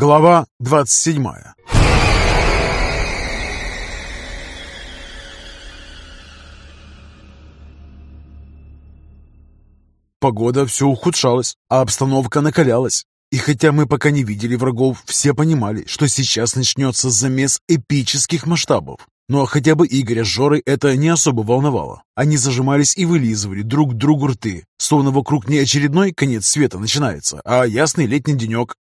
Глава 27 Погода все ухудшалась, а обстановка накалялась. И хотя мы пока не видели врагов, все понимали, что сейчас начнется замес эпических масштабов. Но хотя бы Игоря с Жорой это не особо волновало. Они зажимались и вылизывали друг другу рты, словно вокруг не очередной конец света начинается, а ясный летний денек.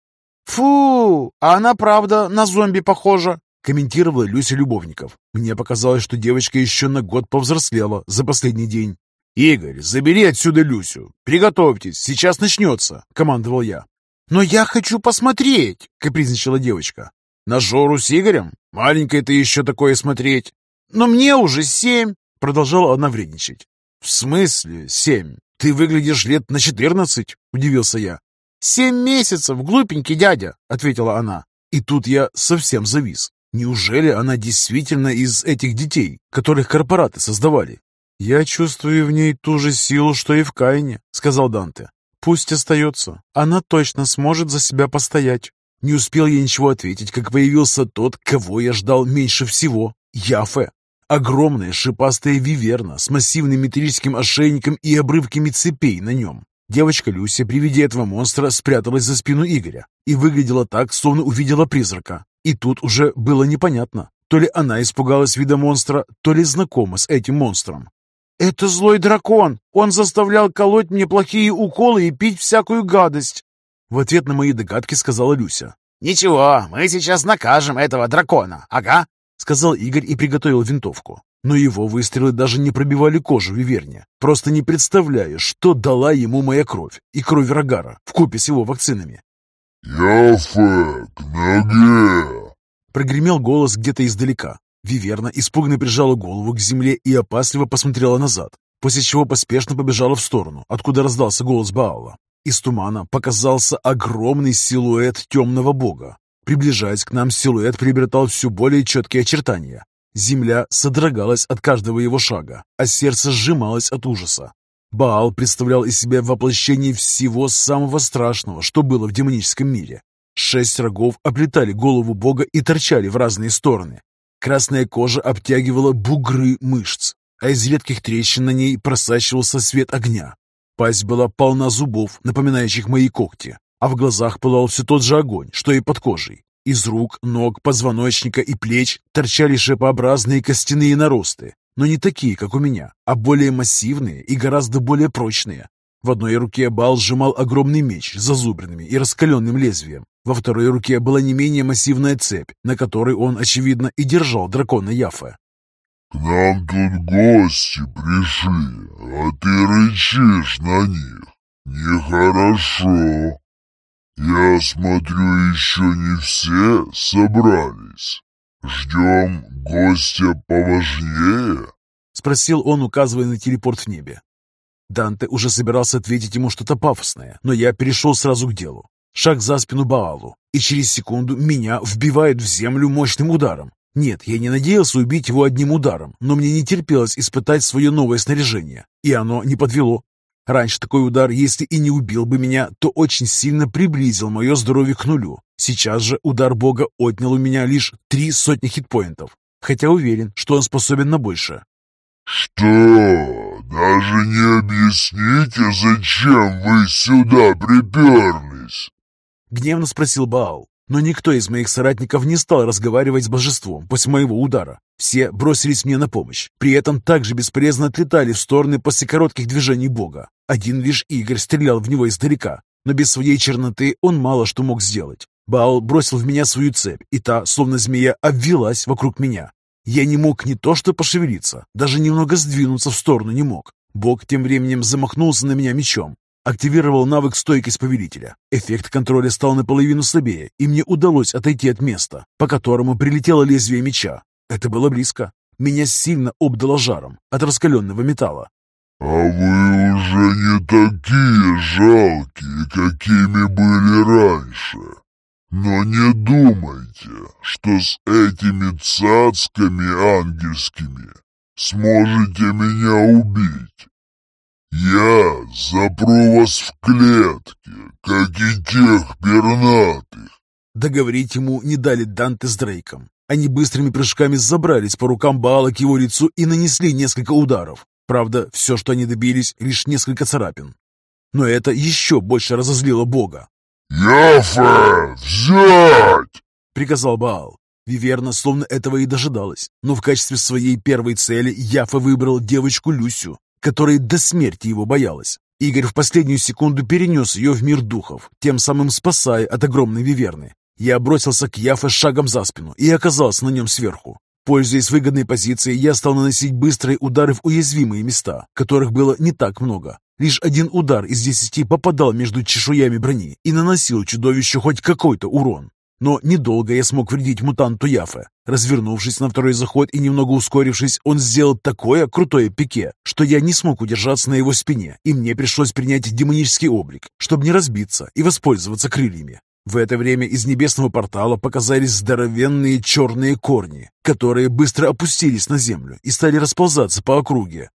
«Фу, а она правда на зомби похожа», комментировала Люся Любовников. Мне показалось, что девочка еще на год повзрослела за последний день. «Игорь, забери отсюда Люсю. Приготовьтесь, сейчас начнется», — командовал я. «Но я хочу посмотреть!» — капризничала девочка. «На Жору с Игорем? Маленькая ты еще такое смотреть!» «Но мне уже семь!» — продолжала она вредничать. «В смысле семь? Ты выглядишь лет на четырнадцать?» — удивился я. «Семь месяцев, глупенький дядя!» — ответила она. И тут я совсем завис. Неужели она действительно из этих детей, которых корпораты создавали? «Я чувствую в ней ту же силу, что и в Кайне», — сказал Данте. Пусть остается. Она точно сможет за себя постоять. Не успел я ничего ответить, как появился тот, кого я ждал меньше всего. Яфе. Огромная шипастая виверна с массивным металлическим ошейником и обрывками цепей на нем. Девочка Люся при виде этого монстра спряталась за спину Игоря и выглядела так, словно увидела призрака. И тут уже было непонятно, то ли она испугалась вида монстра, то ли знакома с этим монстром. «Это злой дракон! Он заставлял колоть мне плохие уколы и пить всякую гадость!» В ответ на мои догадки сказала Люся. «Ничего, мы сейчас накажем этого дракона, ага!» Сказал Игорь и приготовил винтовку. Но его выстрелы даже не пробивали кожу Виверни. Просто не представляю, что дала ему моя кровь и кровь Рогара вкупе с его вакцинами. «Яфе, к ноге!» Прогремел голос где-то издалека. Виверна испуганно прижала голову к земле и опасливо посмотрела назад, после чего поспешно побежала в сторону, откуда раздался голос Баала. Из тумана показался огромный силуэт темного бога. Приближаясь к нам, силуэт приобретал все более четкие очертания. Земля содрогалась от каждого его шага, а сердце сжималось от ужаса. Баал представлял из себя воплощение всего самого страшного, что было в демоническом мире. Шесть рогов оплетали голову бога и торчали в разные стороны, Красная кожа обтягивала бугры мышц, а из редких трещин на ней просачивался свет огня. Пасть была полна зубов, напоминающих мои когти, а в глазах пылал все тот же огонь, что и под кожей. Из рук, ног, позвоночника и плеч торчали шипообразные костяные наросты, но не такие, как у меня, а более массивные и гораздо более прочные. В одной руке Бал сжимал огромный меч с зазубренными и раскаленным лезвием. Во второй руке была не менее массивная цепь, на которой он, очевидно, и держал дракона Яфа. «К нам тут гости пришли, а ты рычишь на них. Нехорошо. Я смотрю, еще не все собрались. Ждем гостя поважнее?» Спросил он, указывая на телепорт в небе. Данте уже собирался ответить ему что-то пафосное, но я перешел сразу к делу. Шаг за спину Баалу, и через секунду меня вбивает в землю мощным ударом. Нет, я не надеялся убить его одним ударом, но мне не терпелось испытать свое новое снаряжение, и оно не подвело. Раньше такой удар, если и не убил бы меня, то очень сильно приблизил мое здоровье к нулю. Сейчас же удар бога отнял у меня лишь три сотни хитпоинтов, хотя уверен, что он способен на большее. «Что? Даже не объясните, зачем вы сюда приперлись?» Гневно спросил Баал. Но никто из моих соратников не стал разговаривать с божеством после моего удара. Все бросились мне на помощь. При этом также бесполезно отлетали в стороны после коротких движений бога. Один лишь Игорь стрелял в него издалека, но без своей черноты он мало что мог сделать. Баал бросил в меня свою цепь, и та, словно змея, обвелась вокруг меня. Я не мог не то что пошевелиться, даже немного сдвинуться в сторону не мог. Бог тем временем замахнулся на меня мечом. Активировал навык стойкость повелителя. Эффект контроля стал наполовину слабее, и мне удалось отойти от места, по которому прилетело лезвие меча. Это было близко. Меня сильно обдало жаром от раскаленного металла. «А вы уже не такие жалкие, какими были раньше», но не думайте, что с этими цацками ангельскими сможете меня убить. Я запру вас в клетке, как и тех пернатых, Договорить ему не дали Данте с Дрейком. Они быстрыми прыжками забрались по рукам Баала к его лицу и нанесли несколько ударов. Правда, все, что они добились, лишь несколько царапин. Но это еще больше разозлило Бога. «Яфе, взять!» — приказал Баал. Виверна словно этого и дожидалась, но в качестве своей первой цели Яфа выбрал девочку Люсю, которая до смерти его боялась. Игорь в последнюю секунду перенес ее в мир духов, тем самым спасая от огромной виверны. Я бросился к Яфе шагом за спину и оказался на нем сверху. Пользуясь выгодной позицией, я стал наносить быстрые удары в уязвимые места, которых было не так много. Лишь один удар из десяти попадал между чешуями брони и наносил чудовищу хоть какой-то урон. Но недолго я смог вредить мутанту Яфе. Развернувшись на второй заход и немного ускорившись, он сделал такое крутое пике, что я не смог удержаться на его спине, и мне пришлось принять демонический облик, чтобы не разбиться и воспользоваться крыльями. В это время из небесного портала показались здоровенные черные корни, которые быстро опустились на землю и стали расползаться по округе.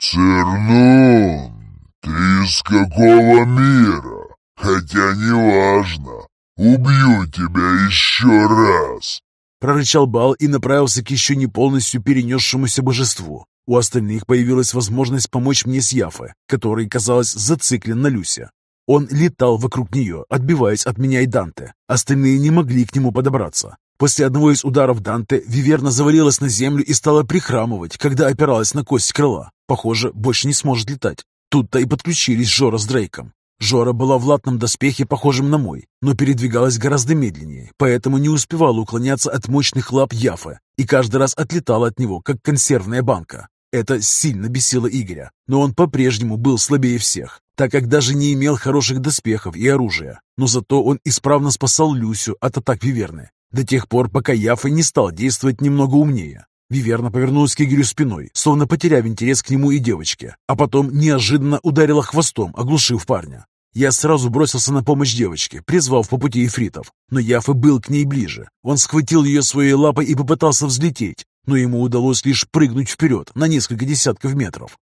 «Цернун, ты из какого мира? Хотя не важно. Убью тебя еще раз!» Прорычал Бал и направился к еще не полностью перенесшемуся божеству. У остальных появилась возможность помочь мне с Яфы, который, казалось, зациклен на Люсе. Он летал вокруг нее, отбиваясь от меня и Данте. Остальные не могли к нему подобраться. После одного из ударов Данте Виверна завалилась на землю и стала прихрамывать, когда опиралась на кость крыла. Похоже, больше не сможет летать. Тут-то и подключились Жора с Дрейком. Жора была в латном доспехе, похожем на мой, но передвигалась гораздо медленнее, поэтому не успевала уклоняться от мощных лап Яфы и каждый раз отлетала от него, как консервная банка. Это сильно бесило Игоря, но он по-прежнему был слабее всех, так как даже не имел хороших доспехов и оружия. Но зато он исправно спасал Люсю от атак Виверны, до тех пор, пока Яфа не стал действовать немного умнее. Виверна повернулась к Игорю спиной, словно потеряв интерес к нему и девочке, а потом неожиданно ударила хвостом, оглушив парня. Я сразу бросился на помощь девочке, призвав по пути ифритов, но Яфа был к ней ближе. Он схватил ее своей лапой и попытался взлететь, но ему удалось лишь прыгнуть вперед на несколько десятков метров.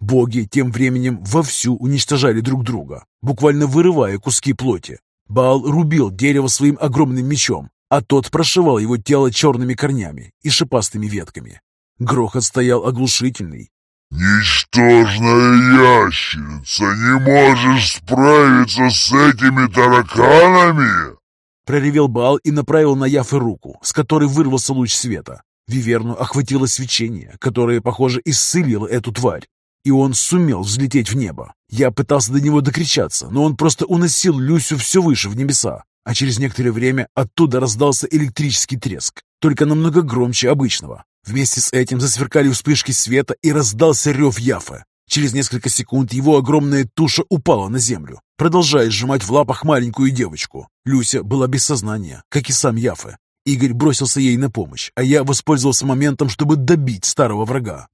Боги тем временем вовсю уничтожали друг друга, буквально вырывая куски плоти. Баал рубил дерево своим огромным мечом, а тот прошивал его тело черными корнями и шипастыми ветками. Грохот стоял оглушительный. «Ничтожная ящерица, не можешь справиться с этими тараканами?» Проревел Баал и направил на Яфы руку, с которой вырвался луч света. Виверну охватило свечение, которое, похоже, исцелило эту тварь. И он сумел взлететь в небо. Я пытался до него докричаться, но он просто уносил Люсю все выше в небеса а через некоторое время оттуда раздался электрический треск, только намного громче обычного. Вместе с этим засверкали вспышки света и раздался рев Яфа. Через несколько секунд его огромная туша упала на землю, продолжая сжимать в лапах маленькую девочку. Люся была без сознания, как и сам Яфа. Игорь бросился ей на помощь, а я воспользовался моментом, чтобы добить старого врага.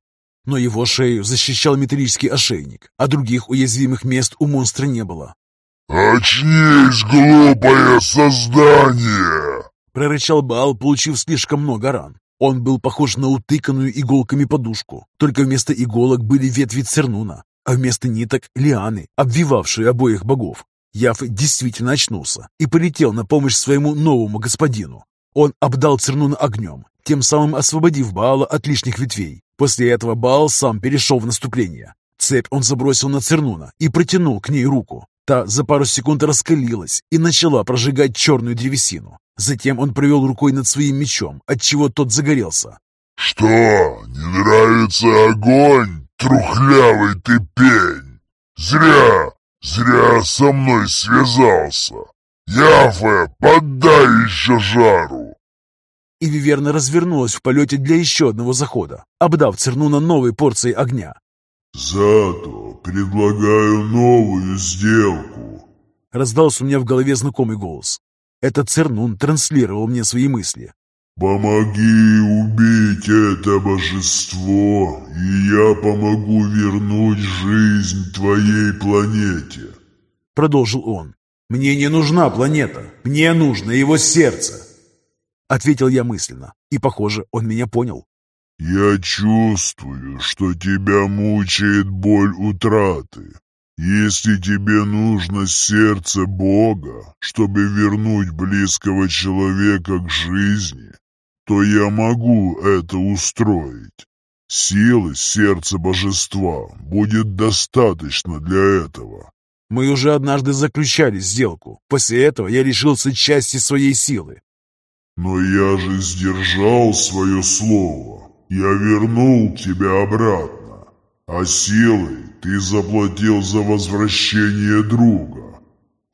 Но его шею защищал металлический ошейник, а других уязвимых мест у монстра не было. «Очнись, глупое создание!» Прорычал Баал, получив слишком много ран. Он был похож на утыканную иголками подушку, только вместо иголок были ветви цернуна, а вместо ниток — лианы, обвивавшие обоих богов. Яф действительно очнулся и полетел на помощь своему новому господину. Он обдал Цернуна огнем, тем самым освободив Баала от лишних ветвей. После этого Баал сам перешел в наступление. Цепь он забросил на Цернуна и протянул к ней руку. Та за пару секунд раскалилась и начала прожигать черную древесину. Затем он провел рукой над своим мечом, отчего тот загорелся. «Что, не нравится огонь, трухлявый ты пень? Зря, зря со мной связался. Яфе, поддай еще жару!» И Виверна развернулась в полете для еще одного захода, обдав Цернуна новой порцией огня. «Зато предлагаю новую сделку», — раздался у меня в голове знакомый голос. Этот Цернун транслировал мне свои мысли. «Помоги убить это божество, и я помогу вернуть жизнь твоей планете», — продолжил он. «Мне не нужна планета, мне нужно его сердце», — ответил я мысленно, и, похоже, он меня понял. «Я чувствую, что тебя мучает боль утраты. Если тебе нужно сердце Бога, чтобы вернуть близкого человека к жизни, то я могу это устроить. Силы сердца божества будет достаточно для этого. Мы уже однажды заключали сделку. После этого я лишился части своей силы. Но я же сдержал свое слово. Я вернул тебя обратно. А силой ты заплатил за возвращение друга.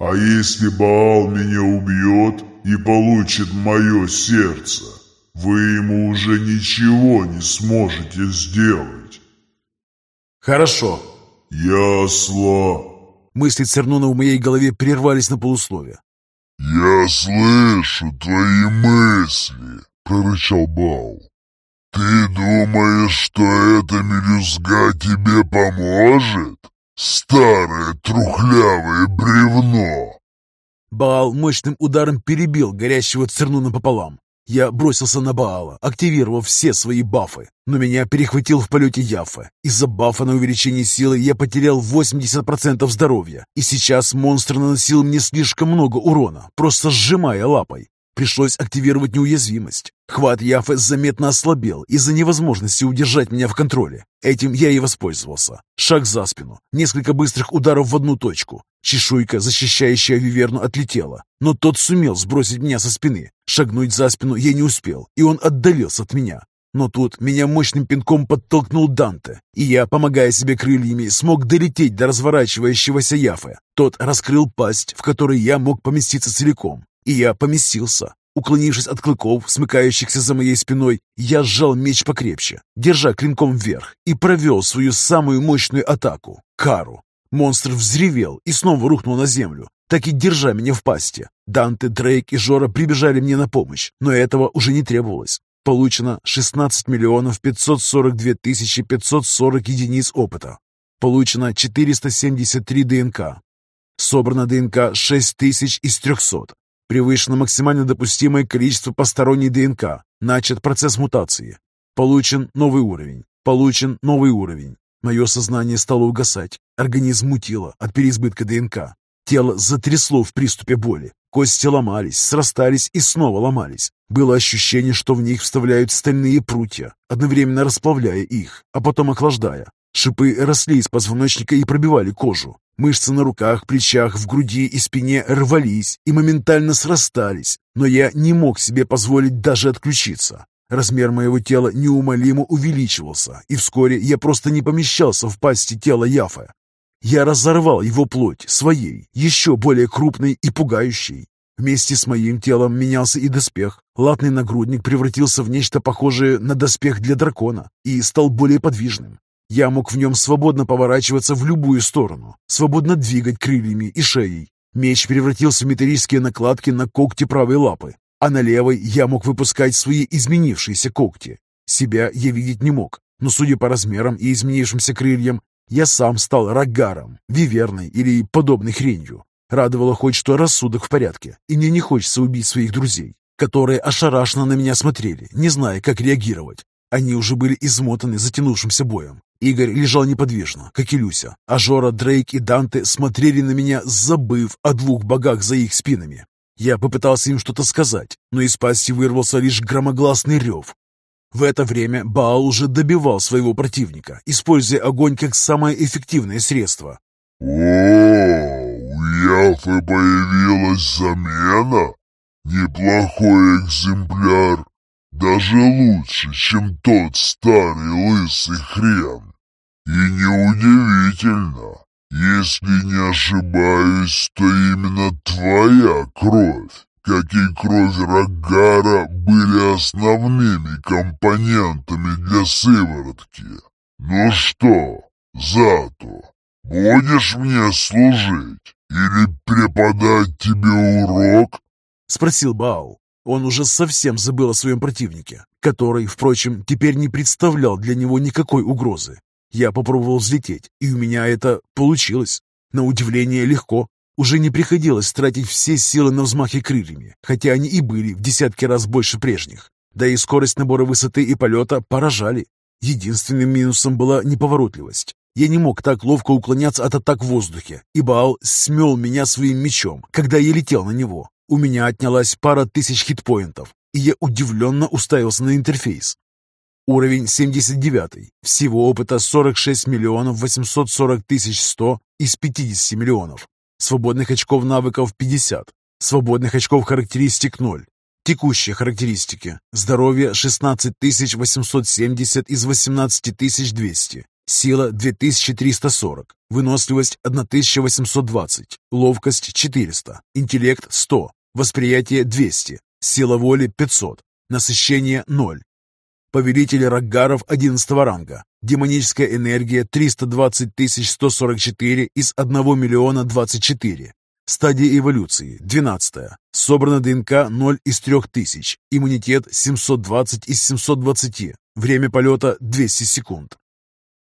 А если Баал меня убьет и получит мое сердце, вы ему уже ничего не сможете сделать. Хорошо. Ясло. Мысли Цернуна в моей голове прервались на полусловие. «Я слышу твои мысли», — прорычал Бау. «Ты думаешь, что эта мелюзга тебе поможет? Старое трухлявое бревно!» Баал мощным ударом перебил горящего Цернуна пополам. Я бросился на Баала, активировав все свои бафы, но меня перехватил в полете Яфа. Из-за бафа на увеличение силы я потерял 80% здоровья, и сейчас монстр наносил мне слишком много урона, просто сжимая лапой. Пришлось активировать неуязвимость. Хват Яфы заметно ослабел из-за невозможности удержать меня в контроле. Этим я и воспользовался. Шаг за спину, несколько быстрых ударов в одну точку. Чешуйка, защищающая Виверну, отлетела, но тот сумел сбросить меня со спины. Шагнуть за спину я не успел, и он отдалился от меня. Но тут меня мощным пинком подтолкнул Данте, и я, помогая себе крыльями, смог долететь до разворачивающегося Яфы. Тот раскрыл пасть, в которой я мог поместиться целиком. И я поместился. Уклонившись от клыков, смыкающихся за моей спиной, я сжал меч покрепче, держа клинком вверх, и провел свою самую мощную атаку — кару. Монстр взревел и снова рухнул на землю, так и держа меня в пасти. Данте, Дрейк и Жора прибежали мне на помощь, но этого уже не требовалось. Получено 16 миллионов 542 тысячи 540 единиц опыта. Получено 473 ДНК. Собрано ДНК 6000 из 300. Превышено максимально допустимое количество посторонней ДНК. Начат процесс мутации. Получен новый уровень. Получен новый уровень. Мое сознание стало угасать. Организм мутило от переизбытка ДНК. Тело затрясло в приступе боли. Кости ломались, срастались и снова ломались. Было ощущение, что в них вставляют стальные прутья, одновременно расплавляя их, а потом охлаждая. Шипы росли из позвоночника и пробивали кожу. Мышцы на руках, плечах, в груди и спине рвались и моментально срастались, но я не мог себе позволить даже отключиться. Размер моего тела неумолимо увеличивался, и вскоре я просто не помещался в пасти тела Яфа. Я разорвал его плоть своей, еще более крупной и пугающей. Вместе с моим телом менялся и доспех. Латный нагрудник превратился в нечто похожее на доспех для дракона и стал более подвижным. Я мог в нем свободно поворачиваться в любую сторону, свободно двигать крыльями и шеей. Меч превратился в металлические накладки на когти правой лапы, а на левой я мог выпускать свои изменившиеся когти. Себя я видеть не мог, но судя по размерам и изменившимся крыльям, я сам стал рогаром, виверной или подобной хренью. Радовало хоть, что рассудок в порядке, и мне не хочется убить своих друзей, которые ошарашенно на меня смотрели, не зная, как реагировать. Они уже были измотаны затянувшимся боем. Игорь лежал неподвижно, как и Люся, а Жора, Дрейк и Данте смотрели на меня, забыв о двух богах за их спинами. Я попытался им что-то сказать, но из пасти вырвался лишь громогласный рев. В это время Баал уже добивал своего противника, используя огонь как самое эффективное средство. «О, у Яфы появилась замена? Неплохой экземпляр, даже лучше, чем тот старый лысый хрен. И неудивительно, если не ошибаюсь, то именно твоя кровь, как и кровь Рогара, были основными компонентами для сыворотки. Ну что, Зато, будешь мне служить или преподать тебе урок? Спросил Баал. Он уже совсем забыл о своем противнике, который, впрочем, теперь не представлял для него никакой угрозы. Я попробовал взлететь, и у меня это получилось. На удивление легко. Уже не приходилось тратить все силы на взмахи крыльями, хотя они и были в десятки раз больше прежних. Да и скорость набора высоты и полета поражали. Единственным минусом была неповоротливость. Я не мог так ловко уклоняться от атак в воздухе, и Баал смел меня своим мечом, когда я летел на него. У меня отнялась пара тысяч хитпоинтов, и я удивленно уставился на интерфейс. Уровень 79. Всего опыта 46 миллионов 840 тысяч 100 из 50 миллионов. Свободных очков навыков 50. Свободных очков характеристик 0. Текущие характеристики. Здоровье 16 870 из 18 200. Сила 2340, выносливость 1820, ловкость 400, интеллект 100, восприятие 200, сила воли 500, насыщение 0. Повелитель Раггаров 11 ранга, демоническая энергия 320 144 из 1 миллиона 24, Стадия эволюции 12. Собрано ДНК 0 из 3000. Иммунитет 720 из 720. Время полета 200 секунд.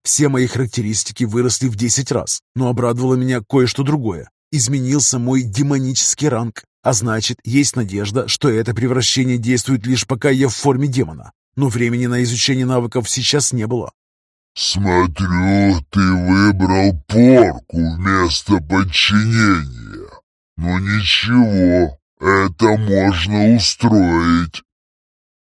Все мои характеристики выросли в 10 раз, но обрадовало меня кое-что другое. Изменился мой демонический ранг, а значит, есть надежда, что это превращение действует лишь пока я в форме демона. Но времени на изучение навыков сейчас не было. «Смотрю, ты выбрал порку вместо подчинения. Но ничего, это можно устроить».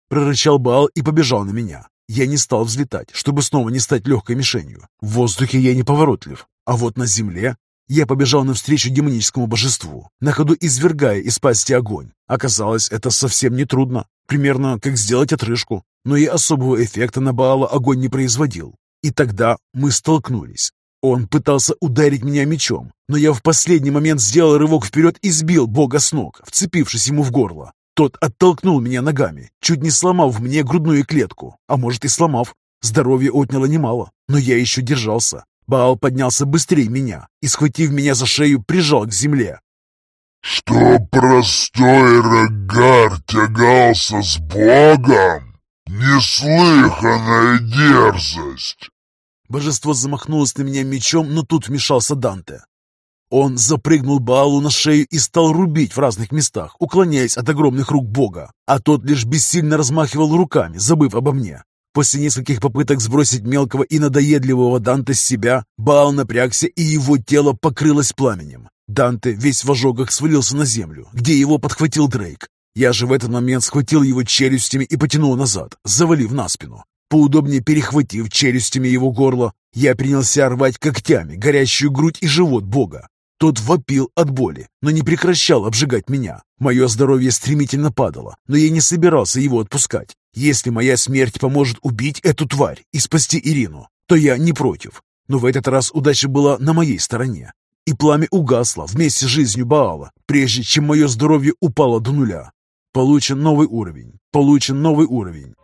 Прорычал Баал и побежал на меня. Я не стал взлетать, чтобы снова не стать легкой мишенью. В воздухе я неповоротлив, а вот на земле я побежал навстречу демоническому божеству, на ходу извергая из пасти огонь. Оказалось, это совсем не трудно, примерно как сделать отрыжку, но и особого эффекта на Баала огонь не производил. И тогда мы столкнулись. Он пытался ударить меня мечом, но я в последний момент сделал рывок вперед и сбил бога с ног, вцепившись ему в горло. Тот оттолкнул меня ногами, чуть не сломав мне грудную клетку, а может и сломав. Здоровье отняло немало, но я еще держался. Баал поднялся быстрее меня и, схватив меня за шею, прижал к земле. «Что простой Рогар тягался с Богом? Неслыханная дерзость!» Божество замахнулось на меня мечом, но тут вмешался Данте. Он запрыгнул Баалу на шею и стал рубить в разных местах, уклоняясь от огромных рук бога, а тот лишь бессильно размахивал руками, забыв обо мне. После нескольких попыток сбросить мелкого и надоедливого Данте с себя, Баал напрягся, и его тело покрылось пламенем. Данте весь в ожогах свалился на землю, где его подхватил Дрейк. Я же в этот момент схватил его челюстями и потянул назад, завалив на спину. Поудобнее перехватив челюстями его горло, я принялся рвать когтями горящую грудь и живот бога. Тот вопил от боли, но не прекращал обжигать меня. Мое здоровье стремительно падало, но я не собирался его отпускать. Если моя смерть поможет убить эту тварь и спасти Ирину, то я не против. Но в этот раз удача была на моей стороне. И пламя угасло вместе с жизнью Баала, прежде чем мое здоровье упало до нуля. Получен новый уровень. Получен новый уровень.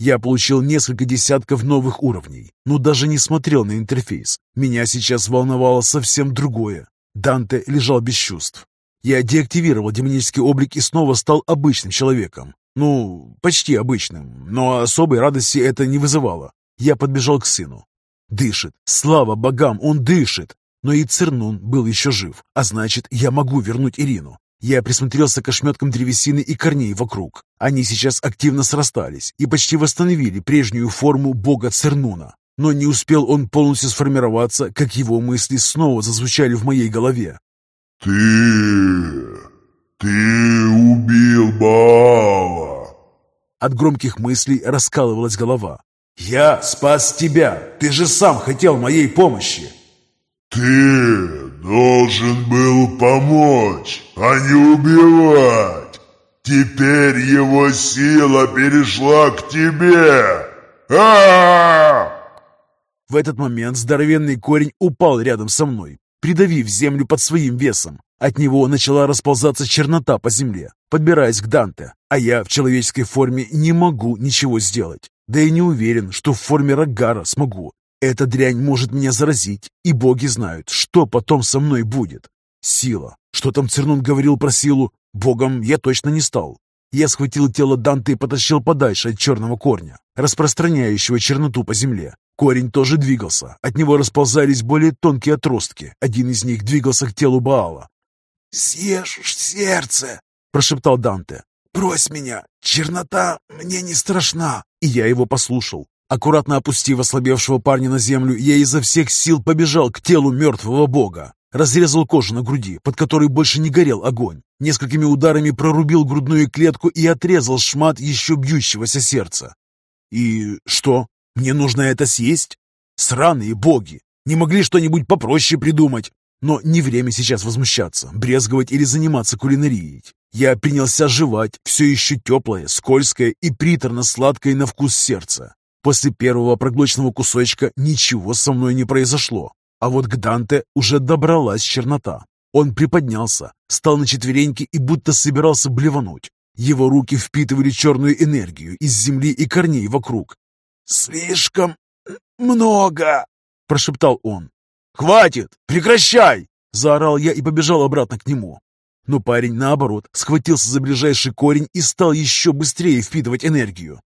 Я получил несколько десятков новых уровней, но даже не смотрел на интерфейс. Меня сейчас волновало совсем другое. Данте лежал без чувств. Я деактивировал демонический облик и снова стал обычным человеком. Ну, почти обычным, но особой радости это не вызывало. Я подбежал к сыну. Дышит. Слава богам, он дышит. Но и Цернун был еще жив, а значит, я могу вернуть Ирину. Я присмотрелся к ошметкам древесины и корней вокруг. Они сейчас активно срастались и почти восстановили прежнюю форму бога Цернуна. Но не успел он полностью сформироваться, как его мысли снова зазвучали в моей голове. «Ты... ты убил Баала!» От громких мыслей раскалывалась голова. «Я спас тебя! Ты же сам хотел моей помощи!» «Ты должен был помочь, а не убивать. Теперь его сила перешла к тебе. А, В этот момент здоровенный корень упал рядом со мной, придавив землю под своим весом. От него начала расползаться чернота по земле, подбираясь к Данте, а я в человеческой форме не могу ничего сделать. Да и не уверен, что в форме Рагара смогу. Эта дрянь может меня заразить, и боги знают, что потом со мной будет. Сила. Что там Цернун говорил про силу? Богом я точно не стал. Я схватил тело Данте и потащил подальше от черного корня, распространяющего черноту по земле. Корень тоже двигался. От него расползались более тонкие отростки. Один из них двигался к телу Баала. съешь сердце!» — прошептал Данте. «Брось меня! Чернота мне не страшна!» И я его послушал. Аккуратно опустив ослабевшего парня на землю, я изо всех сил побежал к телу мертвого бога. Разрезал кожу на груди, под которой больше не горел огонь. Несколькими ударами прорубил грудную клетку и отрезал шмат еще бьющегося сердца. И что? Мне нужно это съесть? Сраные боги! Не могли что-нибудь попроще придумать? Но не время сейчас возмущаться, брезговать или заниматься кулинарией. Я принялся жевать все еще теплое, скользкое и приторно-сладкое на вкус сердца. После первого проглоченного кусочка ничего со мной не произошло. А вот к Данте уже добралась чернота. Он приподнялся, стал на четвереньки и будто собирался блевануть. Его руки впитывали черную энергию из земли и корней вокруг. «Слишком много!» – прошептал он. «Хватит! Прекращай!» – заорал я и побежал обратно к нему. Но парень, наоборот, схватился за ближайший корень и стал еще быстрее впитывать энергию.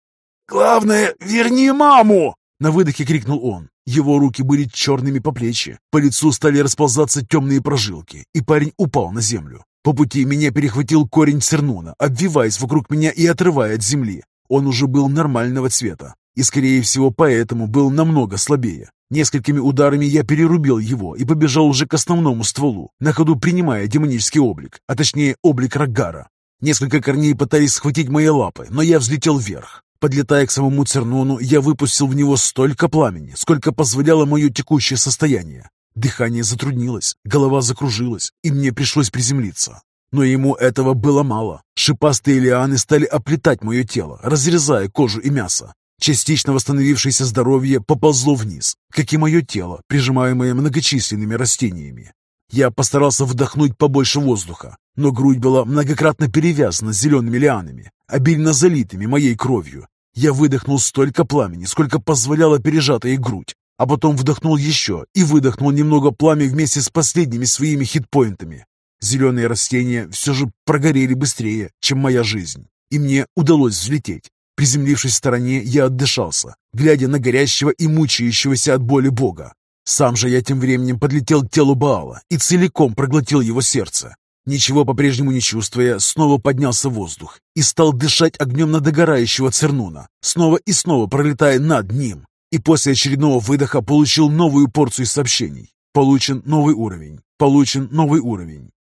«Главное, верни маму!» На выдохе крикнул он. Его руки были черными по плечи, по лицу стали расползаться темные прожилки, и парень упал на землю. По пути меня перехватил корень цернуна, обвиваясь вокруг меня и отрывая от земли. Он уже был нормального цвета, и, скорее всего, поэтому был намного слабее. Несколькими ударами я перерубил его и побежал уже к основному стволу, на ходу принимая демонический облик, а точнее облик Рагара. Несколько корней пытались схватить мои лапы, но я взлетел вверх. Подлетая к самому Цернону, я выпустил в него столько пламени, сколько позволяло мое текущее состояние. Дыхание затруднилось, голова закружилась, и мне пришлось приземлиться. Но ему этого было мало. Шипастые лианы стали оплетать мое тело, разрезая кожу и мясо. Частично восстановившееся здоровье поползло вниз, как и мое тело, прижимаемое многочисленными растениями. Я постарался вдохнуть побольше воздуха, но грудь была многократно перевязана зелеными лианами, обильно залитыми моей кровью. Я выдохнул столько пламени, сколько позволяла пережатая грудь, а потом вдохнул еще и выдохнул немного пламя вместе с последними своими хитпоинтами. Зеленые растения все же прогорели быстрее, чем моя жизнь, и мне удалось взлететь. Приземлившись в стороне, я отдышался, глядя на горящего и мучающегося от боли бога. Сам же я тем временем подлетел к телу Баала и целиком проглотил его сердце. Ничего по-прежнему не чувствуя, снова поднялся в воздух и стал дышать огнем на догорающего Цернуна, снова и снова пролетая над ним. И после очередного выдоха получил новую порцию сообщений. Получен новый уровень. Получен новый уровень.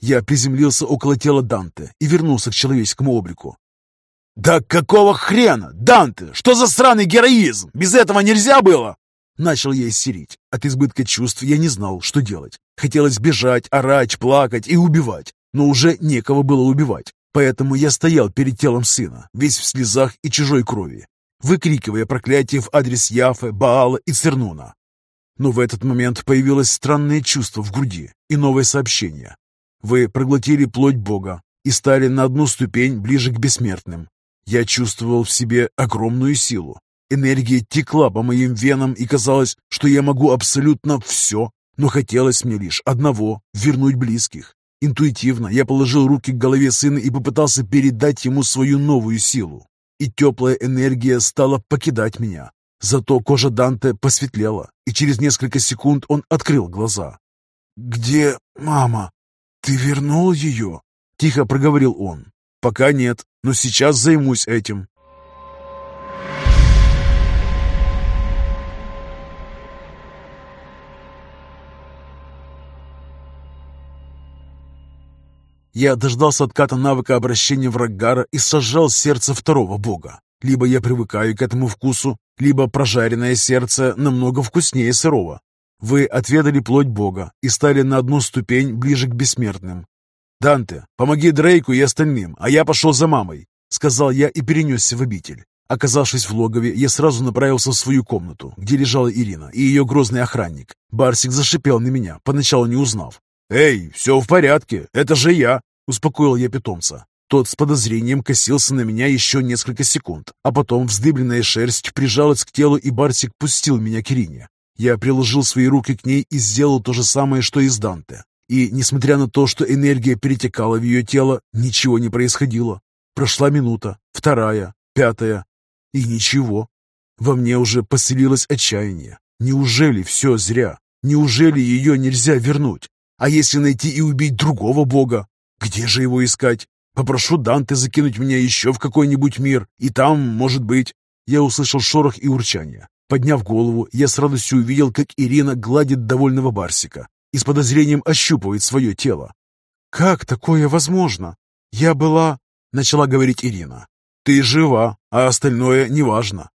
Я приземлился около тела Данте и вернулся к человеческому облику. «Да какого хрена? Данте, что за сраный героизм? Без этого нельзя было!» Начал я истерить. От избытка чувств я не знал, что делать. Хотелось бежать, орать, плакать и убивать, но уже некого было убивать. Поэтому я стоял перед телом сына, весь в слезах и чужой крови, выкрикивая проклятие в адрес Яфы, Баала и Цернуна. Но в этот момент появилось странное чувство в груди и новое сообщение. Вы проглотили плоть Бога и стали на одну ступень ближе к бессмертным. Я чувствовал в себе огромную силу. Энергия текла по моим венам, и казалось, что я могу абсолютно все. Но хотелось мне лишь одного — вернуть близких. Интуитивно я положил руки к голове сына и попытался передать ему свою новую силу. И теплая энергия стала покидать меня. Зато кожа Данте посветлела, и через несколько секунд он открыл глаза. «Где мама? Ты вернул ее?» — тихо проговорил он. «Пока нет, но сейчас займусь этим». Я дождался отката навыка обращения в Раггара и сожрал сердце второго бога. Либо я привыкаю к этому вкусу, либо прожаренное сердце намного вкуснее сырого. Вы отведали плоть бога и стали на одну ступень ближе к бессмертным. «Данте, помоги Дрейку и остальным, а я пошел за мамой», — сказал я и перенесся в обитель. Оказавшись в логове, я сразу направился в свою комнату, где лежала Ирина и ее грозный охранник. Барсик зашипел на меня, поначалу не узнав. «Эй, все в порядке, это же я!» — успокоил я питомца. Тот с подозрением косился на меня еще несколько секунд, а потом вздыбленная шерсть прижалась к телу, и Барсик пустил меня к Ирине. Я приложил свои руки к ней и сделал то же самое, что и с Данте. И, несмотря на то, что энергия перетекала в ее тело, ничего не происходило. Прошла минута, вторая, пятая. И ничего. Во мне уже поселилось отчаяние. Неужели все зря? Неужели ее нельзя вернуть? А если найти и убить другого бога? Где же его искать? Попрошу Данте закинуть меня еще в какой-нибудь мир, и там, может быть...» Я услышал шорох и урчание. Подняв голову, я с радостью увидел, как Ирина гладит довольного барсика и с подозрением ощупывает свое тело. «Как такое возможно? Я была...» — начала говорить Ирина. «Ты жива, а остальное неважно.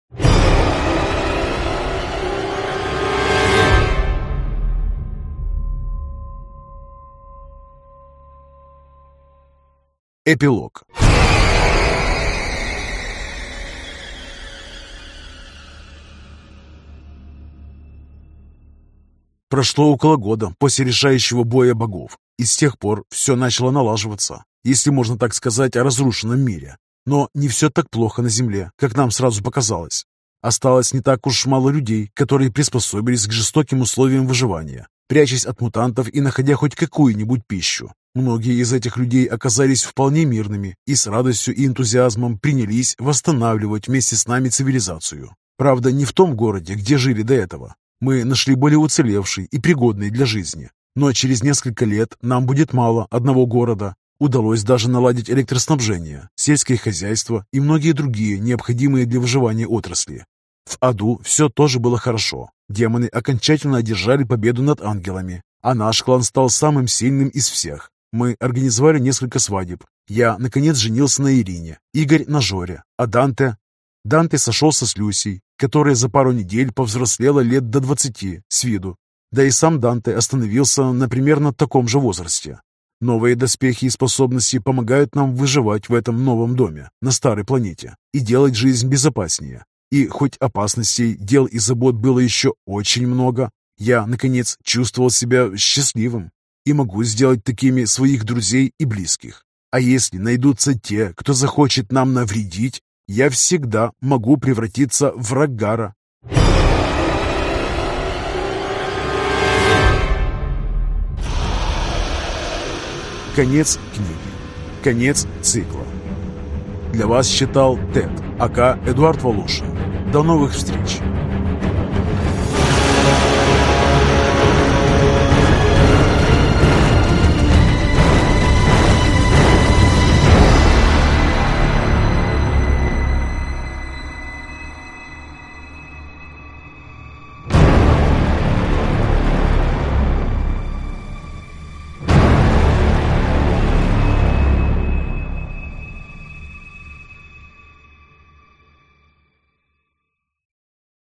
Эпилог Прошло около года после решающего боя богов, и с тех пор все начало налаживаться, если можно так сказать о разрушенном мире. Но не все так плохо на Земле, как нам сразу показалось. Осталось не так уж мало людей, которые приспособились к жестоким условиям выживания, прячась от мутантов и находя хоть какую-нибудь пищу. Многие из этих людей оказались вполне мирными и с радостью и энтузиазмом принялись восстанавливать вместе с нами цивилизацию. Правда, не в том городе, где жили до этого. Мы нашли более уцелевший и пригодный для жизни. Но через несколько лет нам будет мало одного города. Удалось даже наладить электроснабжение, сельское хозяйство и многие другие необходимые для выживания отрасли. В аду все тоже было хорошо. Демоны окончательно одержали победу над ангелами, а наш клан стал самым сильным из всех. Мы организовали несколько свадеб. Я, наконец, женился на Ирине, Игорь на Жоре, а Данте... Данте сошелся с Люсей, которая за пару недель повзрослела лет до двадцати с виду. Да и сам Данте остановился на примерно таком же возрасте. Новые доспехи и способности помогают нам выживать в этом новом доме, на старой планете, и делать жизнь безопаснее. И хоть опасностей, дел и забот было еще очень много, я, наконец, чувствовал себя счастливым и могу сделать такими своих друзей и близких. А если найдутся те, кто захочет нам навредить, я всегда могу превратиться в Рагара. Конец книги. Конец цикла. Для вас читал Тед, АК Эдуард Волошин. До новых встреч!